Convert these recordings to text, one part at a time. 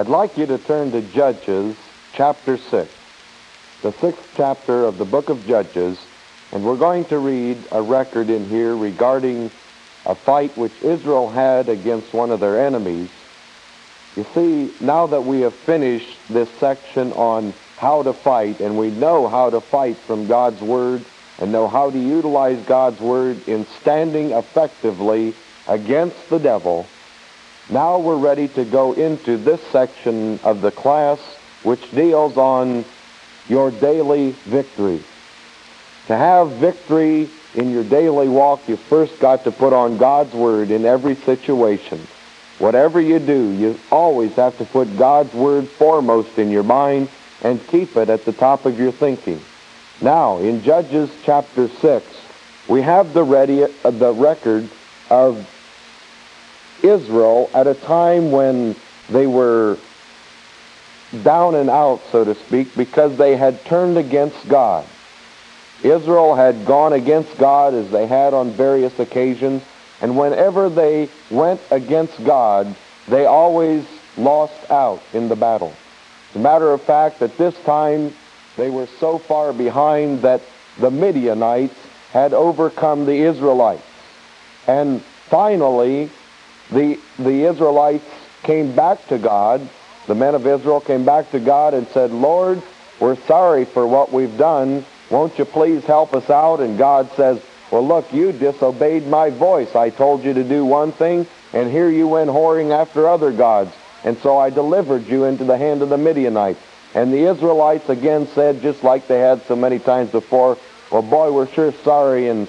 I'd like you to turn to Judges chapter 6, the sixth chapter of the book of Judges, and we're going to read a record in here regarding a fight which Israel had against one of their enemies. You see, now that we have finished this section on how to fight, and we know how to fight from God's Word, and know how to utilize God's Word in standing effectively against the devil, now we're ready to go into this section of the class which deals on your daily victory. To have victory in your daily walk, you first got to put on God's Word in every situation. Whatever you do, you always have to put God's Word foremost in your mind and keep it at the top of your thinking. Now, in Judges chapter 6, we have the, ready, uh, the record of Israel at a time when they were down and out, so to speak, because they had turned against God. Israel had gone against God as they had on various occasions, and whenever they went against God, they always lost out in the battle. As a matter of fact, at this time, they were so far behind that the Midianites had overcome the Israelites. And finally, the, the Israelites came back to God. The men of Israel came back to God and said, Lord, we're sorry for what we've done. Won't you please help us out? And God says, well, look, you disobeyed my voice. I told you to do one thing, and here you went whoring after other gods. And so I delivered you into the hand of the Midianites. And the Israelites again said, just like they had so many times before, well, boy, we're sure sorry, and,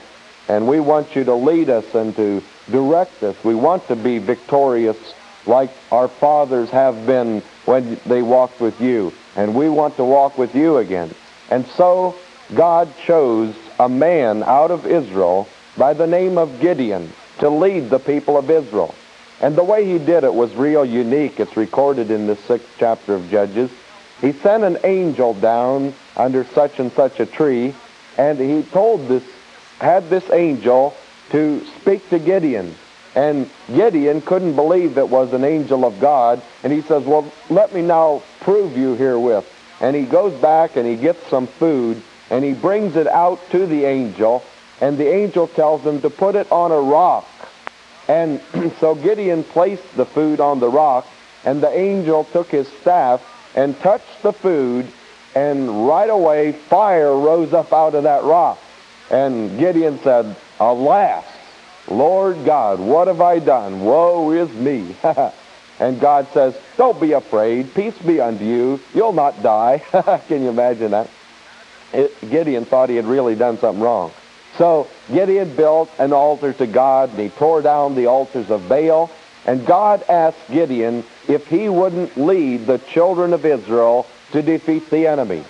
and we want you to lead us and to direct us. We want to be victorious like our fathers have been when they walked with you. And we want to walk with you again. And so God chose a man out of Israel by the name of Gideon to lead the people of Israel. And the way he did it was real unique. It's recorded in the sixth chapter of Judges. He sent an angel down under such and such a tree, and he told this, had this angel to speak to Gideon. And Gideon couldn't believe it was an angel of God. And he says, well, let me now prove you herewith. And he goes back and he gets some food and he brings it out to the angel. And the angel tells him to put it on a rock. And so Gideon placed the food on the rock. And the angel took his staff and touched the food. And right away, fire rose up out of that rock. And Gideon said, Alas, Lord God, what have I done? Woe is me. and God says, Don't be afraid. Peace be unto you. You'll not die. Can you imagine that? It, Gideon thought he had really done something wrong. So Gideon built an altar to God, and he tore down the altars of Baal. And God asked Gideon if he wouldn't lead the children of Israel to defeat the enemy.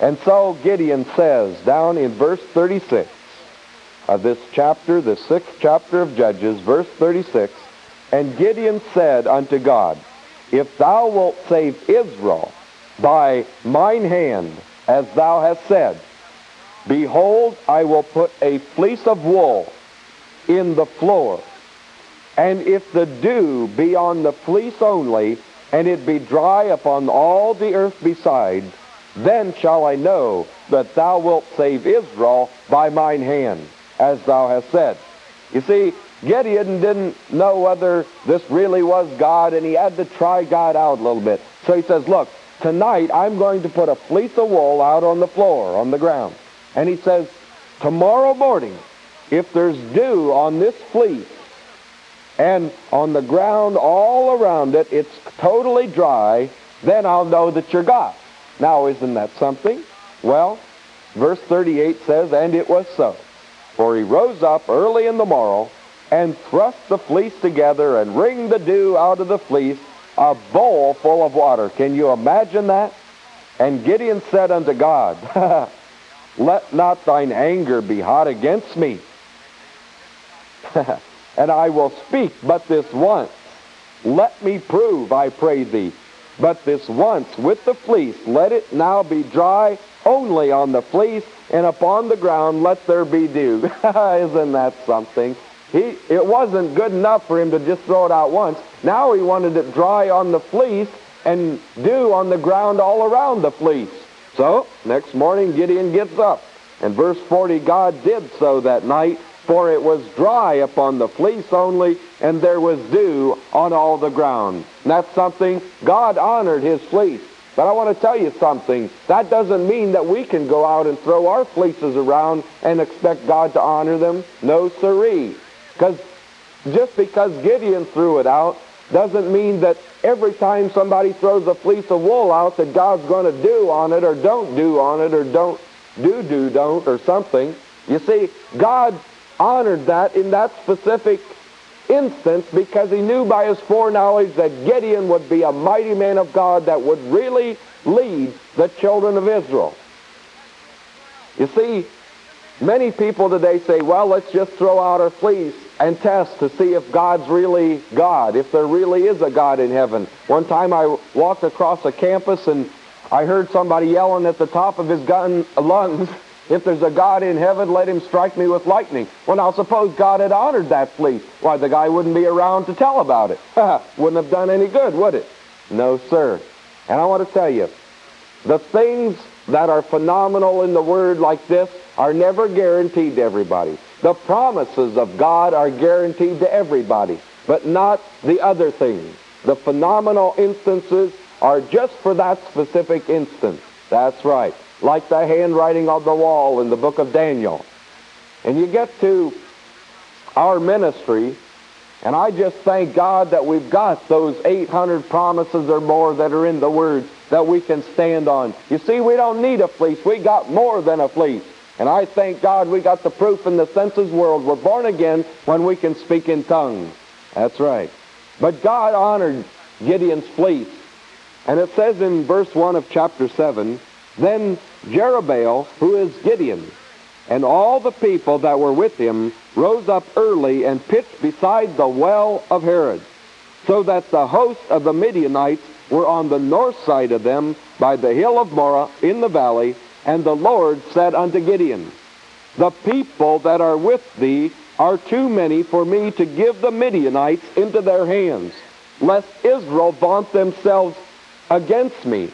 And so Gideon says, down in verse 36, of this chapter, the sixth chapter of Judges, verse 36, And Gideon said unto God, If thou wilt save Israel by mine hand, as thou hast said, behold, I will put a fleece of wool in the floor. And if the dew be on the fleece only, and it be dry upon all the earth beside, then shall I know that thou wilt save Israel by mine hand as thou hast said. You see, Gideon didn't know whether this really was God, and he had to try God out a little bit. So he says, look, tonight I'm going to put a fleece of wool out on the floor, on the ground. And he says, tomorrow morning, if there's dew on this fleece, and on the ground all around it, it's totally dry, then I'll know that you're God. Now, isn't that something? Well, verse 38 says, And it was so. For he rose up early in the morrow and thrust the fleece together and wringed the dew out of the fleece, a bowl full of water. Can you imagine that? And Gideon said unto God, Let not thine anger be hot against me, and I will speak but this once. Let me prove, I pray thee, but this once with the fleece, let it now be dry only on the fleece, and upon the ground let there be dew. Isn't that something? He, it wasn't good enough for him to just throw it out once. Now he wanted it dry on the fleece and dew on the ground all around the fleece. So, next morning Gideon gets up. And verse 40, God did so that night, for it was dry upon the fleece only, and there was dew on all the ground. And that's something, God honored his fleece. But I want to tell you something. That doesn't mean that we can go out and throw our fleeces around and expect God to honor them. No siree. Because just because Gideon threw it out doesn't mean that every time somebody throws a fleece of wool out that God's going to do on it or don't do on it or don't do, do, don't or something. You see, God honored that in that specific instance because he knew by his foreknowledge that Gideon would be a mighty man of God that would really lead the children of Israel. You see, many people today say, well, let's just throw out our fleece and test to see if God's really God, if there really is a God in heaven. One time I walked across a campus and I heard somebody yelling at the top of his gun, lungs, if there's a God in heaven, let him strike me with lightning. Well, now suppose God had honored that fleece. Why, the guy wouldn't be around to tell about it. wouldn't have done any good, would it? No, sir. And I want to tell you, the things that are phenomenal in the Word like this are never guaranteed to everybody. The promises of God are guaranteed to everybody, but not the other things. The phenomenal instances are just for that specific instance. That's right like the handwriting on the wall in the book of Daniel. And you get to our ministry, and I just thank God that we've got those 800 promises or more that are in the Word that we can stand on. You see, we don't need a fleece. We got more than a fleece. And I thank God we got the proof in the senses world. We're born again when we can speak in tongues. That's right. But God honored Gideon's fleece. And it says in verse 1 of chapter 7, then Jerubbaal, who is Gideon, and all the people that were with him rose up early and pitched beside the well of Harod, so that the host of the Midianites were on the north side of them by the hill of Moreh in the valley. And the Lord said unto Gideon, The people that are with thee are too many for me to give the Midianites into their hands, lest Israel vaunt themselves against me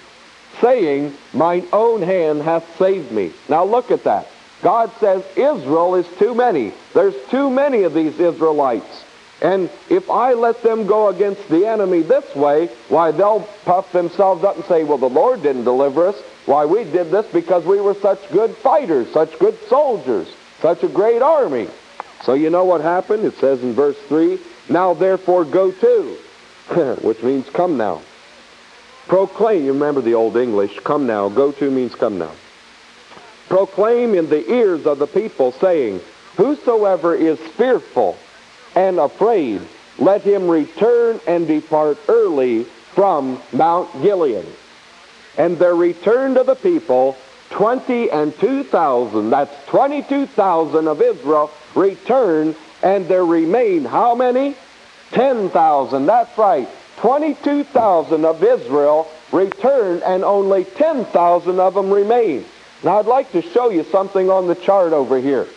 saying, Mine own hand hath saved me. Now look at that. God says Israel is too many. There's too many of these Israelites. And if I let them go against the enemy this way, why, they'll puff themselves up and say, well, the Lord didn't deliver us. Why, we did this because we were such good fighters, such good soldiers, such a great army. So you know what happened? It says in verse 3, Now therefore go to, which means come now. Proclaim, you remember the old English, come now, go to means come now. Proclaim in the ears of the people, saying, Whosoever is fearful and afraid, let him return and depart early from Mount Gilead. And there returned to the people twenty and two thousand, that's twenty-two thousand of Israel returned, and there remained how many? Ten thousand, that's right. 22,000 of Israel returned and only 10,000 of them remained. Now I'd like to show you something on the chart over here.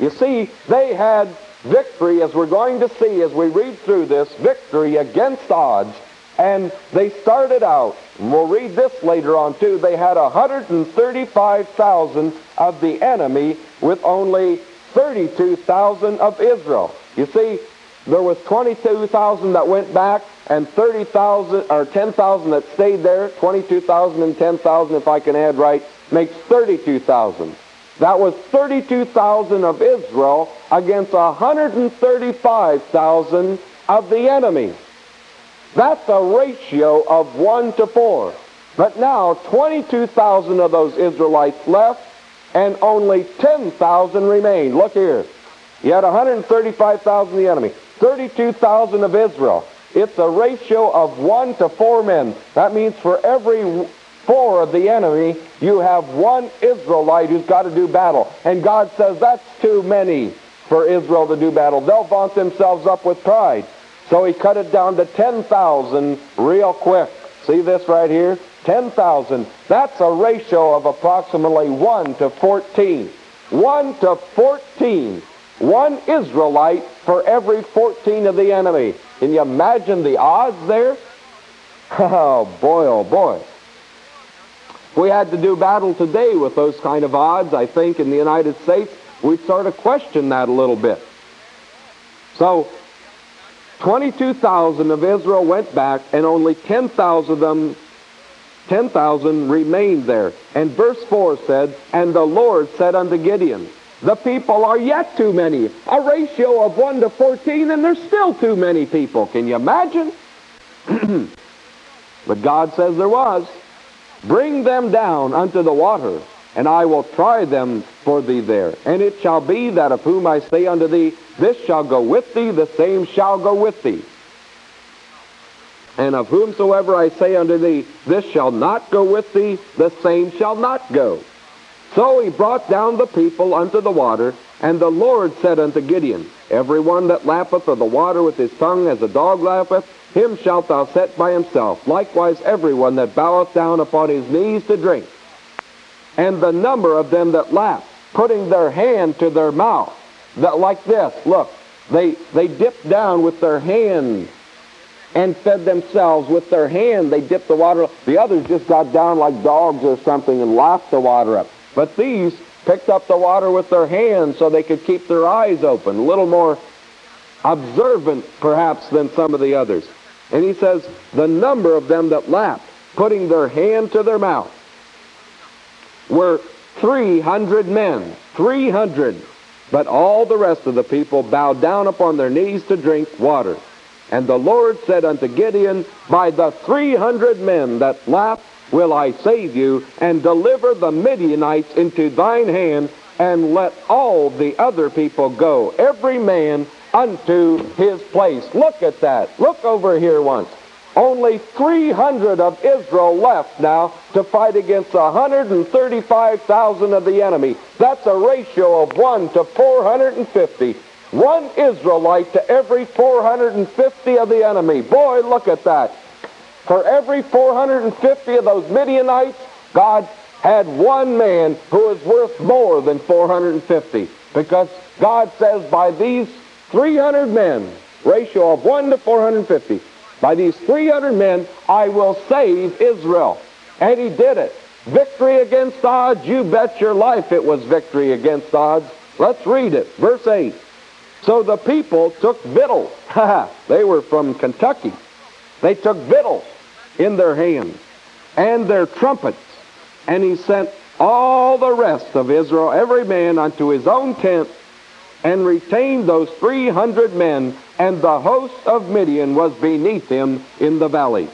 You see, they had victory, as we're going to see as we read through this, victory against odds. And they started out, and we'll read this later on too, they had 135,000 of the enemy with only 32,000 of Israel. You see, there was 22,000 that went back and 30,000 or 10,000 that stayed there. 22,000 and 10,000 if I can add right makes 32,000. That was 32,000 of Israel against 135,000 of the enemy. That's a ratio of 1 to 4. But now 22,000 of those Israelites left and only 10,000 remained. Look here. You had 135,000 the enemy. 32,000 of Israel. It's a ratio of one to four men. That means for every four of the enemy, you have one Israelite who's got to do battle. And God says that's too many for Israel to do battle. They'll vaunt themselves up with pride. So he cut it down to 10,000 real quick. See this right here? 10,000. That's a ratio of approximately 1 to 14. 1 to 14 one Israelite for every 14 of the enemy. Can you imagine the odds there? Oh, boy, oh, boy. If we had to do battle today with those kind of odds, I think, in the United States, we'd sort of question that a little bit. So, 22,000 of Israel went back, and only 10,000 of them 10,000 remained there. And verse 4 said, And the Lord said unto Gideon, The people are yet too many. A ratio of 1 to 14, and there's still too many people. Can you imagine? but God says there was. Bring them down unto the water, and I will try them for thee there. And it shall be that of whom I say unto thee, This shall go with thee, the same shall go with thee. And of whomsoever I say unto thee, this shall not go with thee, the same shall not go. So he brought down the people unto the water, and the Lord said unto Gideon, Every one that lappeth of the water with his tongue as a dog lappeth, him shalt thou set by himself. Likewise every one that boweth down upon his knees to drink. And the number of them that lap, putting their hand to their mouth, that like this, look, they, they dip down with their hand and fed themselves with their hand. They dipped the water. The others just got down like dogs or something and lapped the water up. But these picked up the water with their hands so they could keep their eyes open, a little more observant perhaps than some of the others. And he says, the number of them that lapped, putting their hand to their mouth, were 300 men. 300. But all the rest of the people bowed down upon their knees to drink water. And the Lord said unto Gideon, By the three hundred men that lap will I save you, and deliver the Midianites into thine hand, and let all the other people go, every man unto his place. Look at that. Look over here once. Only 300 of Israel left now to fight against 135,000 of the enemy. That's a ratio of 1 to 450. One Israelite to every 450 of the enemy. Boy, look at that. For every 450 of those Midianites, God had one man who was worth more than 450. Because God says by these 300 men, ratio of 1 to 450, by these 300 men, I will save Israel. And he did it. Victory against odds, you bet your life it was victory against odds. Let's read it. Verse 8. So the people took victuals. they were from Kentucky. They took victuals in their hands and their trumpets. And he sent all the rest of Israel, every man unto his own tent, and retained those 300 men, and the host of Midian was beneath him in the valley.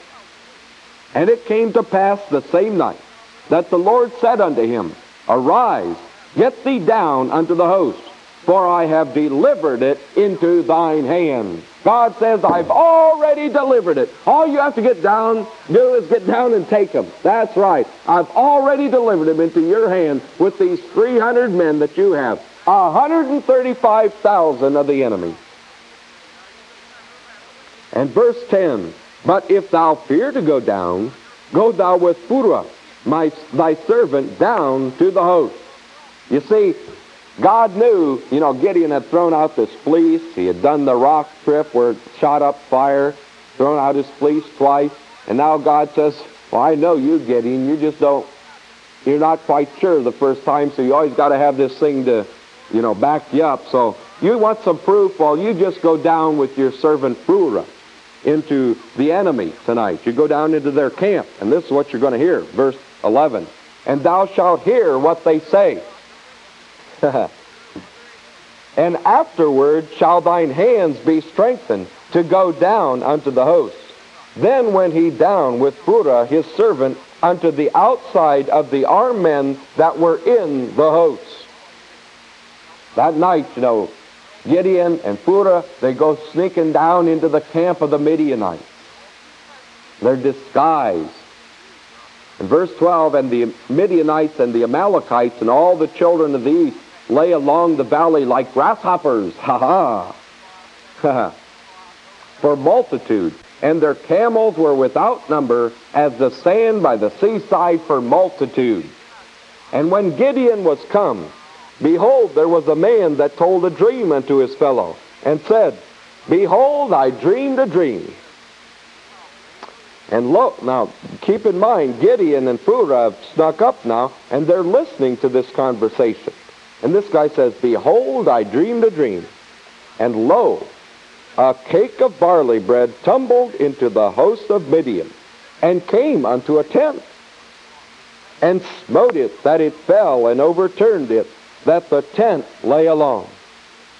And it came to pass the same night that the Lord said unto him, Arise, get thee down unto the host for I have delivered it into thine hand. God says, I've already delivered it. All you have to get down, do is get down and take them. That's right. I've already delivered them into your hand with these 300 men that you have. 135,000 of the enemy. And verse 10, But if thou fear to go down, go thou with Phurah, my, thy servant, down to the host. You see, God knew, you know, Gideon had thrown out this fleece. He had done the rock trip where it shot up fire, thrown out his fleece twice. And now God says, well, I know you, Gideon. You just don't, you're not quite sure the first time, so you always got to have this thing to, you know, back you up. So you want some proof? Well, you just go down with your servant Phurah into the enemy tonight. You go down into their camp, and this is what you're going to hear. Verse 11. And thou shalt hear what they say. and afterward shall thine hands be strengthened to go down unto the host. Then went he down with Phurah his servant unto the outside of the armed men that were in the host. That night, you know, Gideon and Phurah, they go sneaking down into the camp of the Midianites. They're disguised. In verse 12, and the Midianites and the Amalekites and all the children of the east lay along the valley like grasshoppers. Ha ha. For multitude. And their camels were without number as the sand by the seaside for multitude. And when Gideon was come, behold, there was a man that told a dream unto his fellow, and said, Behold, I dreamed a dream. And look, now, keep in mind, Gideon and Phurah have snuck up now, and they're listening to this conversation. And this guy says, Behold, I dreamed a dream, and lo, a cake of barley bread tumbled into the host of Midian, and came unto a tent, and smote it, that it fell, and overturned it, that the tent lay along.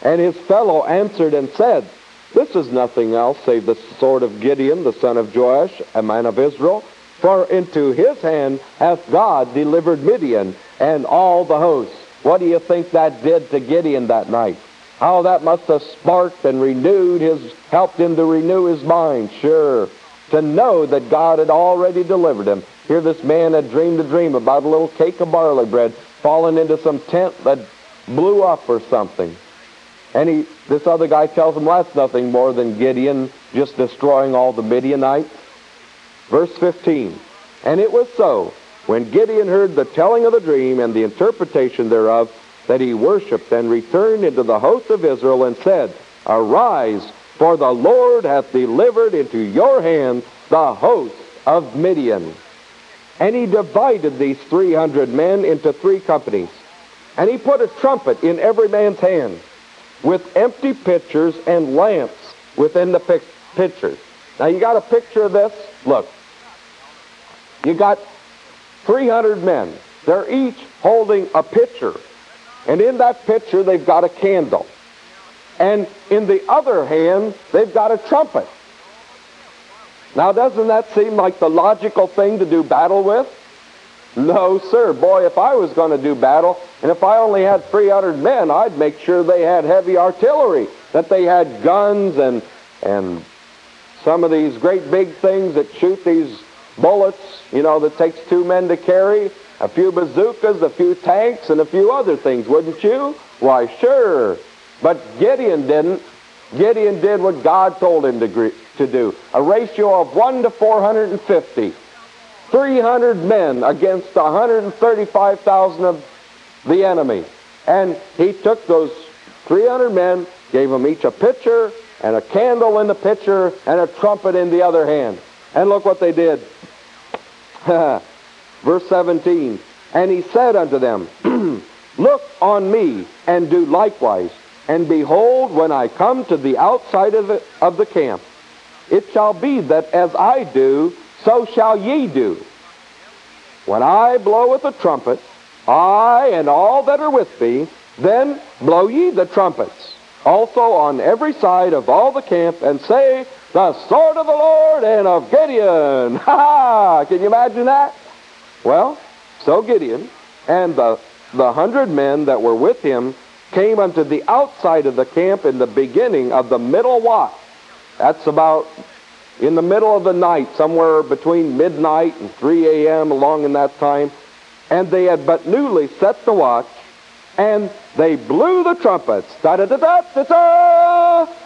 And his fellow answered and said, This is nothing else save the sword of Gideon, the son of Joash, a man of Israel. For into his hand hath God delivered Midian and all the hosts. What do you think that did to Gideon that night? How that must have sparked and renewed his, helped him to renew his mind, sure. To know that God had already delivered him. Here this man had dreamed a dream about a little cake of barley bread falling into some tent that blew up or something. And he, this other guy tells him, well, that's nothing more than Gideon just destroying all the Midianites. Verse 15, And it was so, when Gideon heard the telling of the dream and the interpretation thereof, that he worshipped and returned into the host of Israel and said, Arise, for the Lord hath delivered into your hand the host of Midian. And he divided these 300 men into three companies. And he put a trumpet in every man's hand with empty pitchers and lamps within the pitchers. Now you got a picture of this? Look. You got 300 men. They're each holding a pitcher. And in that pitcher they've got a candle. And in the other hand, they've got a trumpet. Now doesn't that seem like the logical thing to do battle with? No, sir. Boy, if I was going to do battle, and if I only had 300 men, I'd make sure they had heavy artillery, that they had guns and, and some of these great big things that shoot these bullets, you know, that takes two men to carry, a few bazookas, a few tanks, and a few other things, wouldn't you? Why, sure. But Gideon didn't. Gideon did what God told him to, to do. A ratio of 1 to 450. 300 men against 135,000 of the enemy. And he took those 300 men, gave them each a pitcher and a candle in the pitcher and a trumpet in the other hand. And look what they did. Verse 17. And he said unto them, Look on me and do likewise. And behold, when I come to the outside of the, of the camp, it shall be that as I do, so shall ye do. When I blow with the trumpet, I and all that are with me, then blow ye the trumpets, also on every side of all the camp, and say, The sword of the Lord and of Gideon. Ha ha! Can you imagine that? Well, so Gideon and the, the hundred men that were with him came unto the outside of the camp in the beginning of the middle watch. That's about in the middle of the night, somewhere between midnight and 3 a.m., along in that time, and they had but newly set the watch, and they blew the trumpets, da da da da da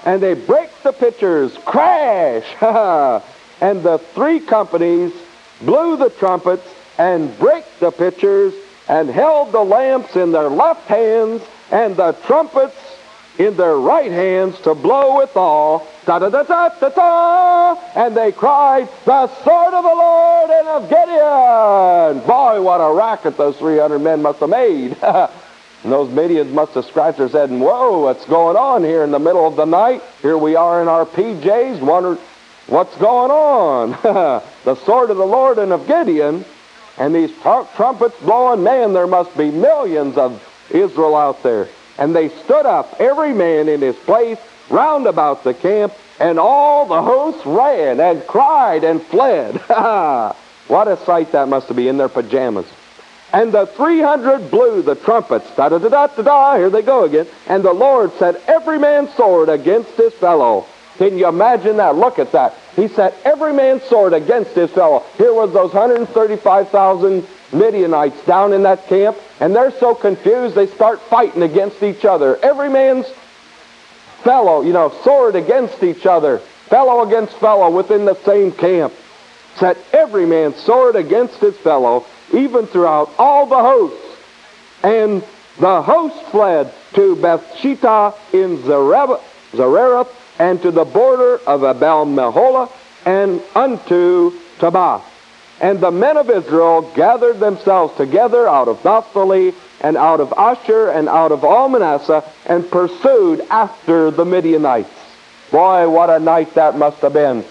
and they break the pitchers, crash, and the three companies blew the trumpets and break the pitchers and held the lamps in their left hands and the trumpets in their right hands to blow withal. Da da da da da da! And they cried, The sword of the Lord and of Gideon! Boy, what a racket those 300 men must have made. and those Midians must have scratched their head and, whoa, what's going on here in the middle of the night? Here we are in our PJs, wondering, what's going on. the sword of the Lord and of Gideon. And these trumpets blowing, man, there must be millions of Israel out there. And they stood up, every man in his place, round about the camp, and all the hosts ran and cried and fled. what a sight that must be in their pajamas. And the 300 blew the trumpets. Da da da da da da. Here they go again. And the Lord set every man's sword against his fellow. Can you imagine that? Look at that. He set every man's sword against his fellow. Here was those 135,000 Midianites down in that camp, and they're so confused they start fighting against each other. Every man's fellow, you know, sword against each other, fellow against fellow within the same camp. Set every man's sword against his fellow, even throughout all the hosts. And the host fled to Bethshittah in Zererath and to the border of Abel Meholah and unto Tabbath. And the men of Israel gathered themselves together out of Naphtali and out of Asher and out of all Manasseh and pursued after the Midianites. Boy, what a night that must have been.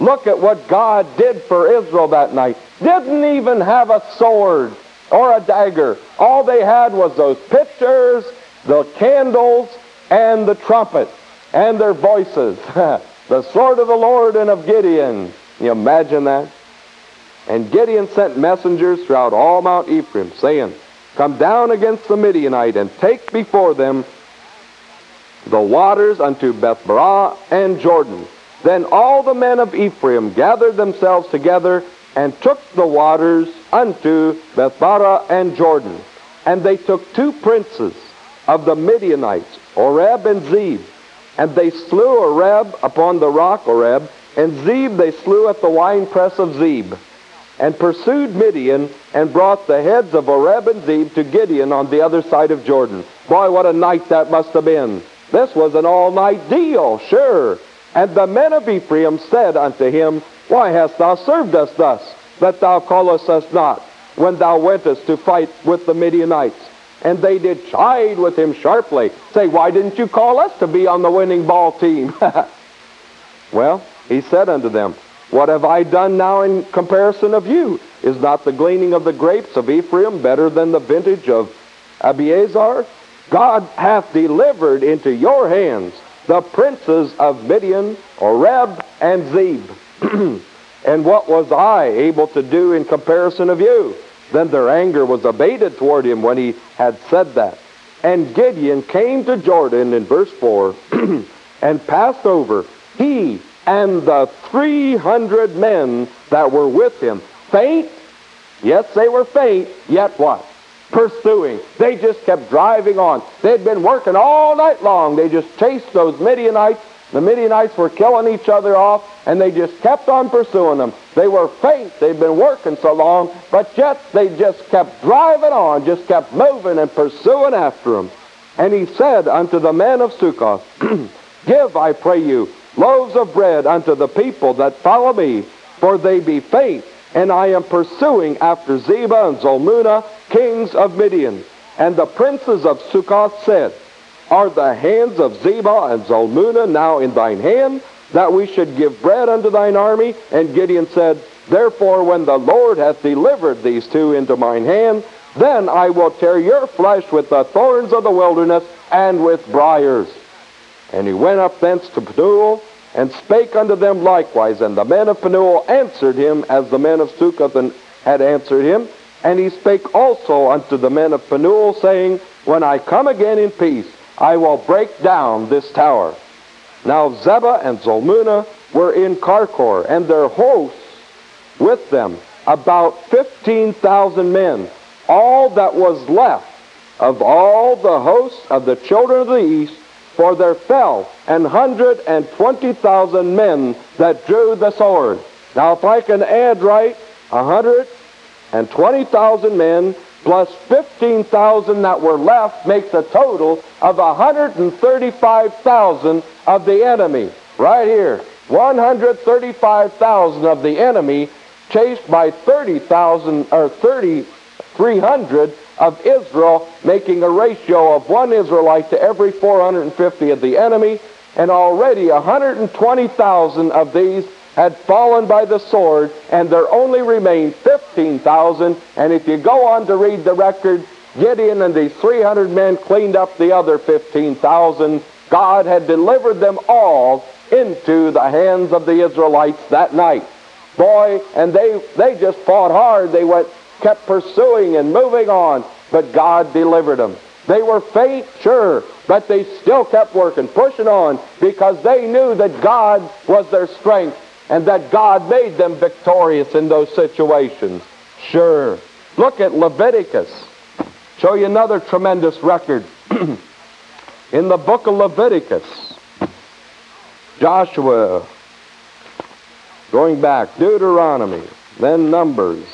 Look at what God did for Israel that night. Didn't even have a sword or a dagger. All they had was those pitchers, the candles, and the trumpet, and their voices. the sword of the Lord and of Gideon. Can you imagine that? And Gideon sent messengers throughout all Mount Ephraim, saying, Come down against the Midianite, and take before them the waters unto Bethbarah and Jordan. Then all the men of Ephraim gathered themselves together and took the waters unto Bethbarah and Jordan. And they took two princes of the Midianites, Oreb and Zeb. And they slew Oreb upon the rock Oreb, and Zeb they slew at the winepress of Zeb and pursued Midian and brought the heads of Oreb and Zeb to Gideon on the other side of Jordan. Boy, what a night that must have been. This was an all-night deal, sure. And the men of Ephraim said unto him, Why hast thou served us thus, that thou callest us not, when thou wentest to fight with the Midianites? And they did chide with him sharply, say, Why didn't you call us to be on the winning ball team? well, he said unto them, what have I done now in comparison of you? Is not the gleaning of the grapes of Ephraim better than the vintage of Abiezer? God hath delivered into your hands the princes of Midian, Oreb, and Zeb. and what was I able to do in comparison of you? Then their anger was abated toward him when he had said that. And Gideon came to Jordan in verse 4 and passed over, he and the 300 men that were with him. Faint? Yes, they were faint, yet what? Pursuing. They just kept driving on. They'd been working all night long. They just chased those Midianites. The Midianites were killing each other off, and they just kept on pursuing them. They were faint. They'd been working so long, but yet they just kept driving on, just kept moving and pursuing after them. And he said unto the men of Succoth, Give, I pray you, loaves of bread unto the people that follow me, for they be faint, and I am pursuing after Zebah and Zalmunna, kings of Midian. And the princes of Succoth said, Are the hands of Zebah and Zalmunna now in thine hand, that we should give bread unto thine army? And Gideon said, Therefore, when the Lord hath delivered these two into mine hand, then I will tear your flesh with the thorns of the wilderness and with briars. And he went up thence to Penuel, and spake unto them likewise. And the men of Penuel answered him as the men of Succoth had answered him. And he spake also unto the men of Penuel, saying, When I come again in peace, I will break down this tower. Now Zebah and Zalmunna were in Karkor, and their hosts with them, about 15,000 men. All that was left of all the hosts of the children of the east for there fell an hundred and twenty thousand men that drew the sword. Now, if I can add right, a hundred and twenty thousand men plus fifteen thousand that were left makes a total of a hundred and thirty-five thousand of the enemy. Right here, one hundred thirty-five thousand of the enemy chased by thirty thousand or thirty-three hundred of Israel, making a ratio of one Israelite to every 450 of the enemy, and already 120,000 of these had fallen by the sword, and there only remained 15,000. And if you go on to read the record, Gideon and these 300 men cleaned up the other 15,000. God had delivered them all into the hands of the Israelites that night. Boy, and they, they just fought hard. They went kept pursuing and moving on, but God delivered them. They were faint, sure, but they still kept working, pushing on, because they knew that God was their strength and that God made them victorious in those situations. Sure. Look at Leviticus. Show you another tremendous record. in the book of Leviticus, Joshua, going back, Deuteronomy, then Numbers,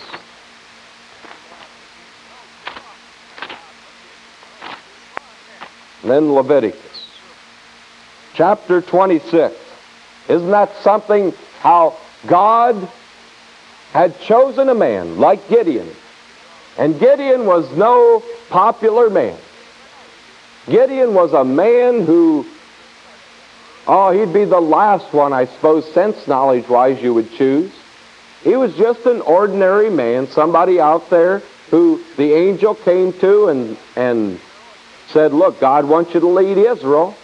then Leviticus. Chapter 26. Isn't that something how God had chosen a man like Gideon. And Gideon was no popular man. Gideon was a man who, oh, he'd be the last one, I suppose, sense knowledge wise, you would choose. He was just an ordinary man, somebody out there who the angel came to and, and said, Look, God wants you to lead Israel.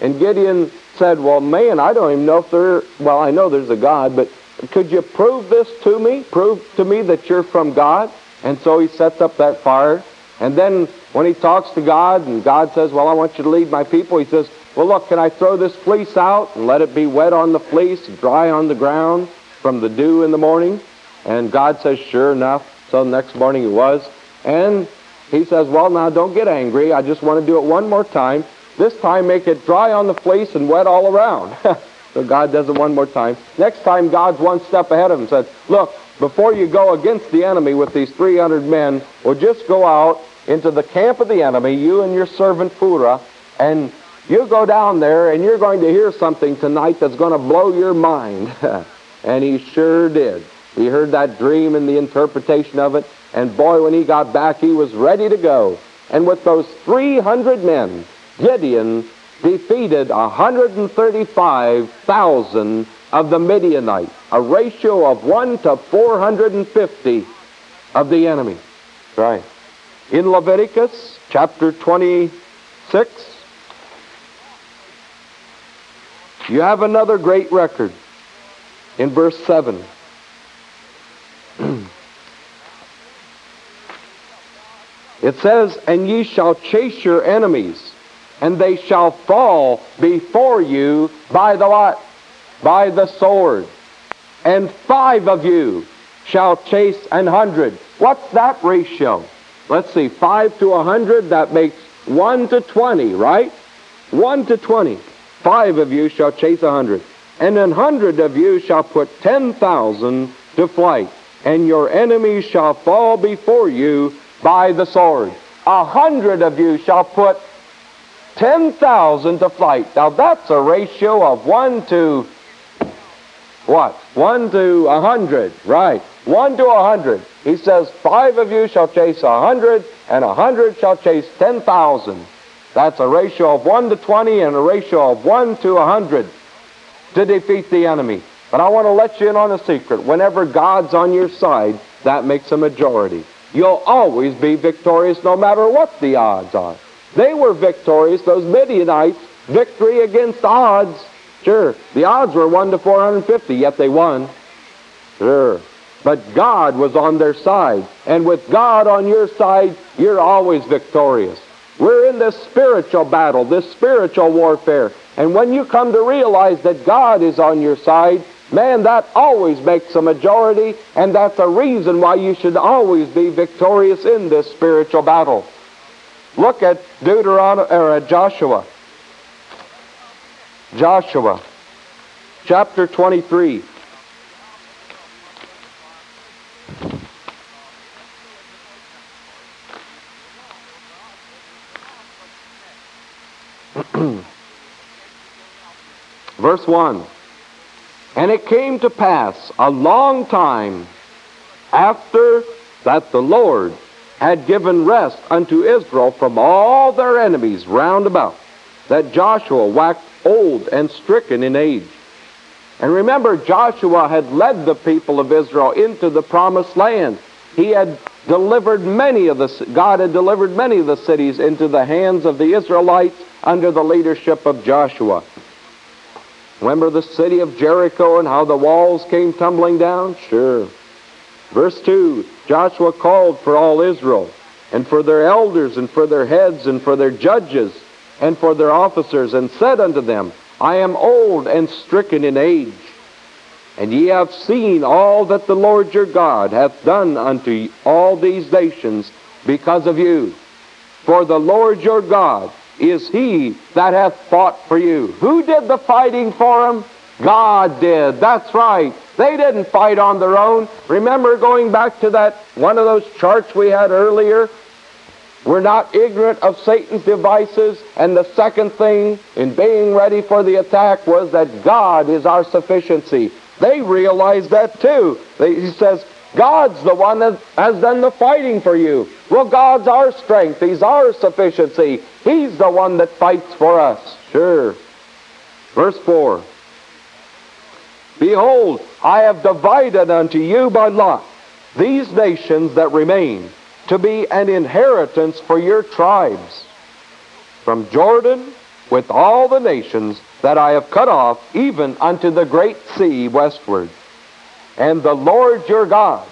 And Gideon said, Well, man, I don't even know if there, well, I know there's a God, but could you prove this to me? Prove to me that you're from God? And so he sets up that fire. And then when he talks to God and God says, Well, I want you to lead my people, he says, Well, look, can I throw this fleece out and let it be wet on the fleece, dry on the ground from the dew in the morning? And God says, Sure enough. So the next morning it was. And he says, Well, now don't get angry. I just want to do it one more time. This time make it dry on the fleece and wet all around. so God does it one more time. Next time, God's one step ahead of him. Says, Look, before you go against the enemy with these 300 men, or just go out into the camp of the enemy, you and your servant Phurah, and you go down there and you're going to hear something tonight that's going to blow your mind. and he sure did. He heard that dream and the interpretation of it, and boy, when he got back, he was ready to go. And with those 300 men, Gideon defeated 135,000 of the Midianites, a ratio of 1 to 450 of the enemy. Right. In Leviticus chapter 26, you have another great record in verse 7. it says, And ye shall chase your enemies, and they shall fall before you by the what? By the sword. And five of you shall chase an hundred. What's that ratio? Let's see, five to a hundred, that makes one to twenty, right? One to twenty. Five of you shall chase a hundred. And an hundred of you shall put ten thousand to flight and your enemies shall fall before you by the sword. A hundred of you shall put ten thousand to flight. Now that's a ratio of one to what? One to a hundred, right? One to a hundred. He says, five of you shall chase a hundred, and a hundred shall chase ten thousand. That's a ratio of one to twenty and a ratio of one to a hundred to defeat the enemy. But I want to let you in on a secret. Whenever God's on your side, that makes a majority. You'll always be victorious no matter what the odds are. They were victorious, those Midianites, victory against odds. Sure, the odds were 1 to 450, yet they won. Sure. But God was on their side. And with God on your side, you're always victorious. We're in this spiritual battle, this spiritual warfare. And when you come to realize that God is on your side, Man, that always makes a majority, and that's a reason why you should always be victorious in this spiritual battle. Look at Deuteronomy or er, at uh, Joshua. Joshua, chapter 23. Verse 1. And it came to pass a long time after that the Lord had given rest unto Israel from all their enemies round about, that Joshua waxed old and stricken in age. And remember, Joshua had led the people of Israel into the promised land. He had delivered many of the, God had delivered many of the cities into the hands of the Israelites under the leadership of Joshua. Remember the city of Jericho and how the walls came tumbling down? Sure. Verse 2 Joshua called for all Israel, and for their elders, and for their heads, and for their judges, and for their officers, and said unto them, I am old and stricken in age. And ye have seen all that the Lord your God hath done unto all these nations because of you. For the Lord your God is he that hath fought for you. Who did the fighting for him? God did. That's right. They didn't fight on their own. Remember going back to that one of those charts we had earlier? We're not ignorant of Satan's devices. And the second thing in being ready for the attack was that God is our sufficiency. They realized that too. He says, God's the one that has done the fighting for you. Well, God's our strength. He's our sufficiency. He's the one that fights for us. Sure. Verse 4. Behold, I have divided unto you by lot these nations that remain to be an inheritance for your tribes. From Jordan with all the nations that I have cut off, even unto the great sea westward. And the Lord your God,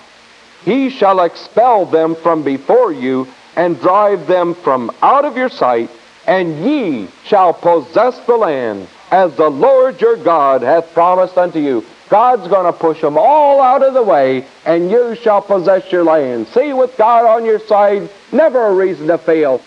he shall expel them from before you and drive them from out of your sight, and ye shall possess the land as the Lord your God hath promised unto you. God's going to push them all out of the way, and you shall possess your land. See, with God on your side, never a reason to fail.